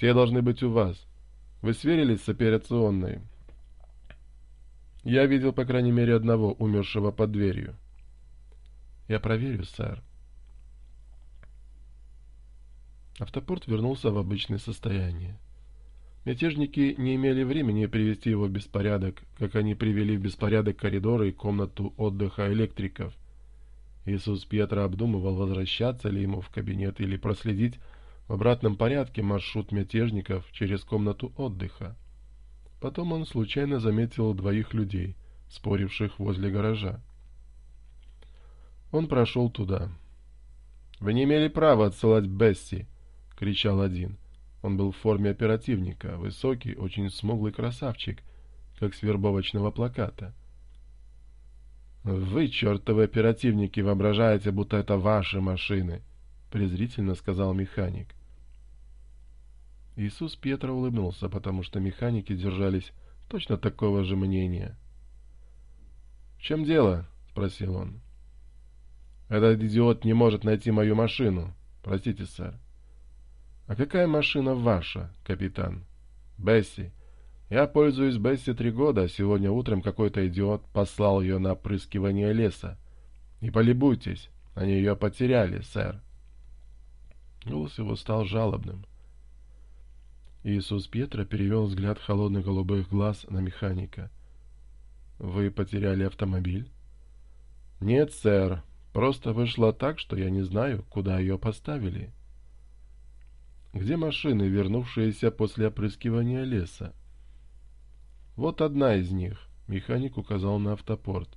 Все должны быть у вас. Вы сверились с операционной? Я видел, по крайней мере, одного, умершего под дверью. Я проверю, сэр. Автопорт вернулся в обычное состояние. Мятежники не имели времени привести его в беспорядок, как они привели в беспорядок коридоры и комнату отдыха электриков. Иисус Пьетро обдумывал, возвращаться ли ему в кабинет или проследить, в обратном порядке маршрут мятежников через комнату отдыха. Потом он случайно заметил двоих людей, споривших возле гаража. Он прошел туда. «Вы не имели права отсылать Бесси!» — кричал один. Он был в форме оперативника, высокий, очень смуглый красавчик, как с вербовочного плаката. «Вы, чертовы оперативники, воображаете, будто это ваши машины!» — презрительно сказал механик. Иисус Петра улыбнулся, потому что механики держались точно такого же мнения. «В чем дело?» — спросил он. «Этот идиот не может найти мою машину. Простите, сэр». «А какая машина ваша, капитан?» «Бесси. Я пользуюсь Бесси три года, а сегодня утром какой-то идиот послал ее на опрыскивание леса. Не полюбуйтесь, они ее потеряли, сэр». Голос его стал жалобным. Иисус Петра перевел взгляд холодных голубых глаз на механика. «Вы потеряли автомобиль?» «Нет, сэр. Просто вышло так, что я не знаю, куда ее поставили». «Где машины, вернувшиеся после опрыскивания леса?» «Вот одна из них», — механик указал на автопорт.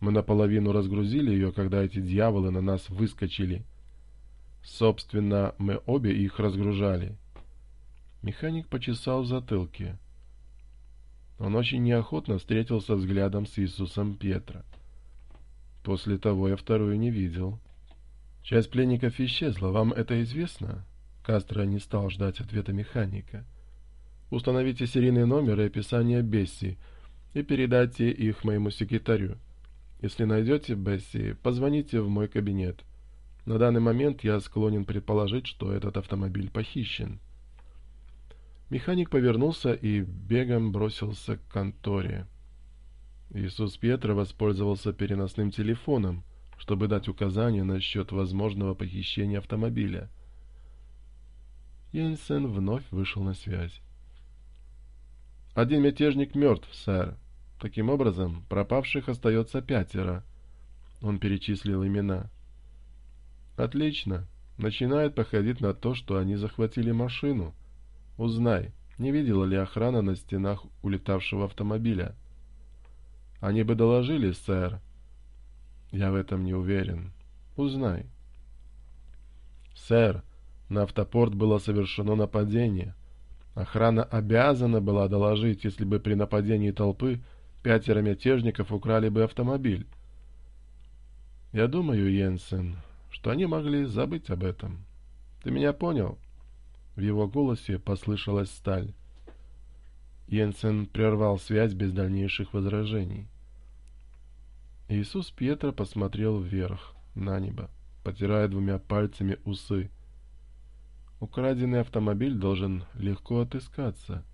«Мы наполовину разгрузили ее, когда эти дьяволы на нас выскочили. Собственно, мы обе их разгружали». Механик почесал в затылке. Он очень неохотно встретился взглядом с Иисусом Петра. После того я вторую не видел. Часть пленников исчезла. Вам это известно? Кастро не стал ждать ответа механика. Установите серийный номер и описание Бесси и передайте их моему секретарю. Если найдете Бесси, позвоните в мой кабинет. На данный момент я склонен предположить, что этот автомобиль похищен. Механик повернулся и бегом бросился к конторе. Иисус Петро воспользовался переносным телефоном, чтобы дать указания насчет возможного похищения автомобиля. Йенсен вновь вышел на связь. «Один мятежник мертв, сэр. Таким образом, пропавших остается пятеро». Он перечислил имена. «Отлично. Начинает походить на то, что они захватили машину». Узнай, не видела ли охрана на стенах улетавшего автомобиля. Они бы доложили, сэр. Я в этом не уверен. Узнай. Сэр, на автопорт было совершено нападение. Охрана обязана была доложить, если бы при нападении толпы пятеро мятежников украли бы автомобиль. Я думаю, Йенсен, что они могли забыть об этом. Ты меня понял? В его голосе послышалась сталь. Йенсен прервал связь без дальнейших возражений. Иисус Пьетро посмотрел вверх, на небо, потирая двумя пальцами усы. Украденный автомобиль должен легко отыскаться.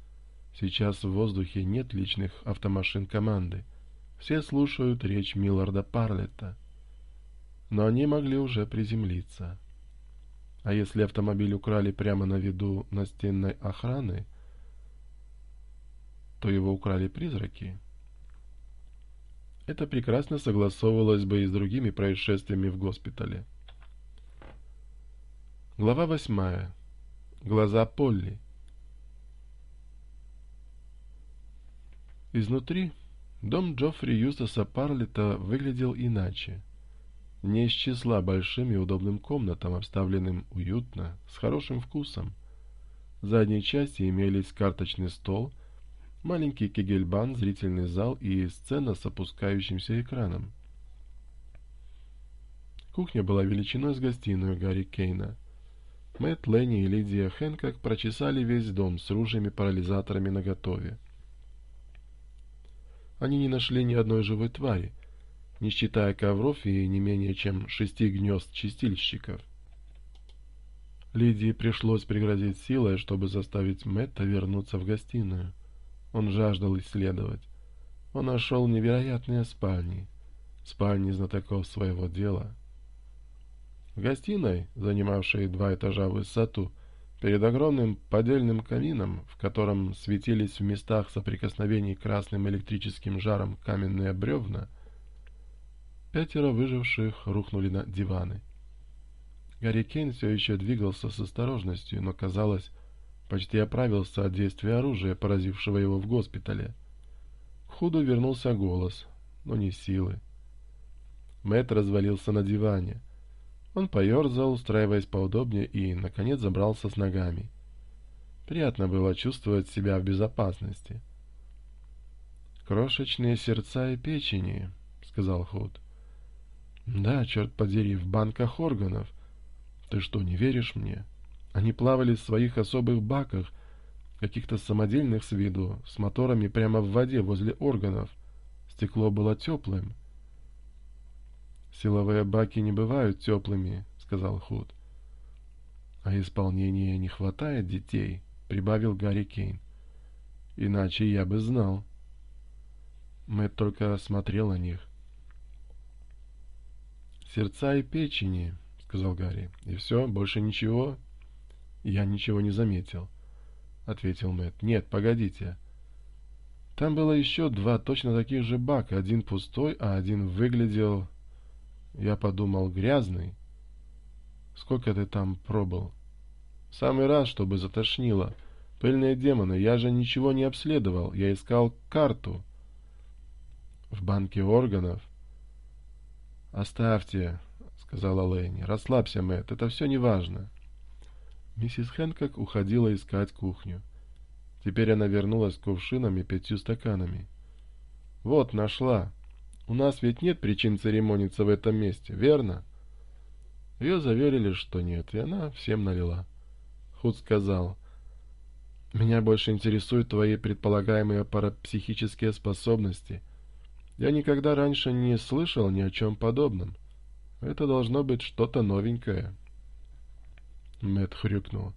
Сейчас в воздухе нет личных автомашин команды. Все слушают речь Милларда Парлетта. Но они могли уже приземлиться. А если автомобиль украли прямо на виду настенной охраны, то его украли призраки. Это прекрасно согласовывалось бы и с другими происшествиями в госпитале. Глава восьмая. Глаза Полли. Изнутри дом Джоффри Юстаса Парлета выглядел иначе не исчезла большим и удобным комнатам, обставленным уютно, с хорошим вкусом. В задней части имелись карточный стол, маленький кегельбан, зрительный зал и сцена с опускающимся экраном. Кухня была величиной с гостиную Гарри Кейна. Мэтт, Ленни и Лидия Хэнкок прочесали весь дом с ружьями-парализаторами наготове. Они не нашли ни одной живой твари, не считая ковров и не менее чем шести гнезд чистильщиков. Лидии пришлось преградить силой, чтобы заставить Мэтта вернуться в гостиную. Он жаждал исследовать. Он нашел невероятные спальни. Спальни знатоков своего дела. В гостиной, занимавшей два этажа в высоту, перед огромным подельным камином, в котором светились в местах соприкосновений красным электрическим жаром каменные бревна, Пятеро выживших рухнули на диваны. Гарри Кейн все еще двигался с осторожностью, но, казалось, почти оправился от действия оружия, поразившего его в госпитале. К худу вернулся голос, но не силы. Мэт развалился на диване. Он поерзал, устраиваясь поудобнее, и, наконец, забрался с ногами. Приятно было чувствовать себя в безопасности. «Крошечные сердца и печени», — сказал Худ. Да, черт подери, в банках органов. Ты что, не веришь мне? Они плавали в своих особых баках, каких-то самодельных с виду, с моторами прямо в воде возле органов. Стекло было теплым. «Силовые баки не бывают теплыми», — сказал Худ. «А исполнения не хватает детей», — прибавил Гарри Кейн. «Иначе я бы знал». Мэтт только смотрел на них сердца и печени, — сказал Гарри. — И все, больше ничего? — Я ничего не заметил, — ответил Мэтт. — Нет, погодите. Там было еще два точно таких же бака, один пустой, а один выглядел... Я подумал, грязный. Сколько ты там пробыл? В самый раз, чтобы затошнило. Пыльные демоны, я же ничего не обследовал, я искал карту. В банке органов Оставьте, сказала Лэнни. «Расслабься, Мэтт, это все неважно». Миссис Хэнкок уходила искать кухню. Теперь она вернулась с кувшином и пятью стаканами. «Вот, нашла. У нас ведь нет причин церемониться в этом месте, верно?» Ее заверили, что нет, и она всем налила. Худ сказал, «Меня больше интересуют твои предполагаемые парапсихические способности». Я никогда раньше не слышал ни о чем подобном. Это должно быть что-то новенькое. Мэтт хрюкнул.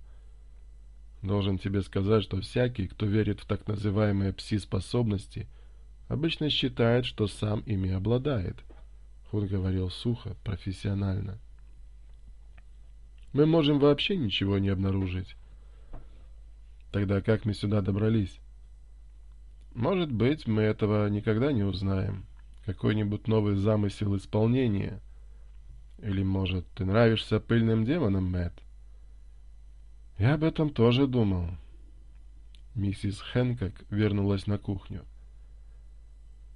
Должен тебе сказать, что всякий, кто верит в так называемые пси-способности, обычно считает, что сам ими обладает. Худ говорил сухо, профессионально. Мы можем вообще ничего не обнаружить. Тогда как мы сюда добрались? Может быть, мы этого никогда не узнаем. Какой-нибудь новый замысел исполнения. Или, может, ты нравишься пыльным демонам, Мэтт? Я об этом тоже думал. Миссис Хэнкок вернулась на кухню.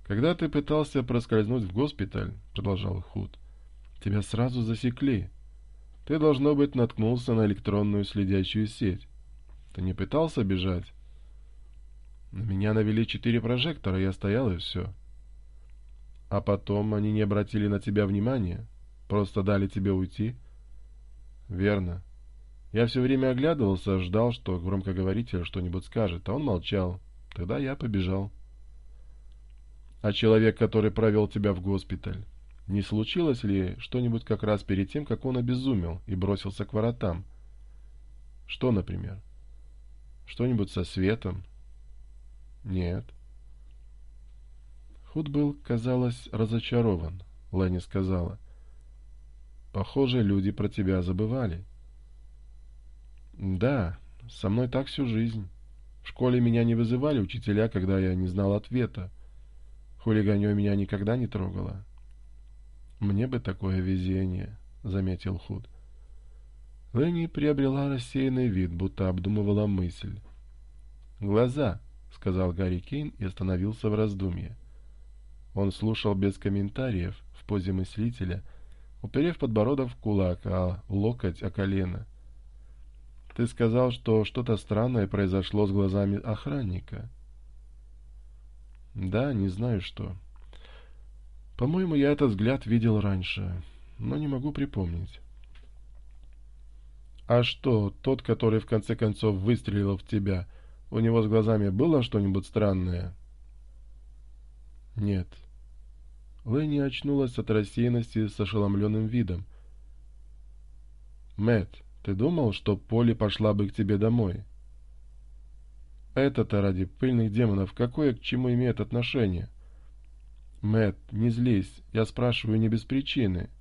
«Когда ты пытался проскользнуть в госпиталь, — продолжал Худ, — тебя сразу засекли. Ты, должно быть, наткнулся на электронную следящую сеть. Ты не пытался бежать?» На Меня навели четыре прожектора, я стоял и все. А потом они не обратили на тебя внимания, просто дали тебе уйти. Верно. Я все время оглядывался, ждал, что громкоговоритель что-нибудь скажет, а он молчал. Тогда я побежал. А человек, который провел тебя в госпиталь, не случилось ли что-нибудь как раз перед тем, как он обезумел и бросился к воротам? Что, например? Что-нибудь со светом, нет. Худ был, казалось, разочарован. Лэнни сказала. Похоже, люди про тебя забывали. Да, со мной так всю жизнь. В школе меня не вызывали учителя, когда я не знал ответа. Хулиганье меня никогда не трогало. Мне бы такое везение, заметил Худ. Лэнни приобрела рассеянный вид, будто обдумывала мысль. Глаза —— сказал Гарри Кейн и остановился в раздумье. Он слушал без комментариев, в позе мыслителя, уперев подбородок в кулак, а локоть о колено. «Ты сказал, что что-то странное произошло с глазами охранника». «Да, не знаю что. По-моему, я этот взгляд видел раньше, но не могу припомнить». «А что, тот, который в конце концов выстрелил в тебя...» У него с глазами было что-нибудь странное? Нет. Лэнни очнулась от рассеянности с ошеломленным видом. Мэт, ты думал, что Поли пошла бы к тебе домой? Это-то ради пыльных демонов какое к чему имеет отношение? Мэт, не злись, я спрашиваю не без причины. —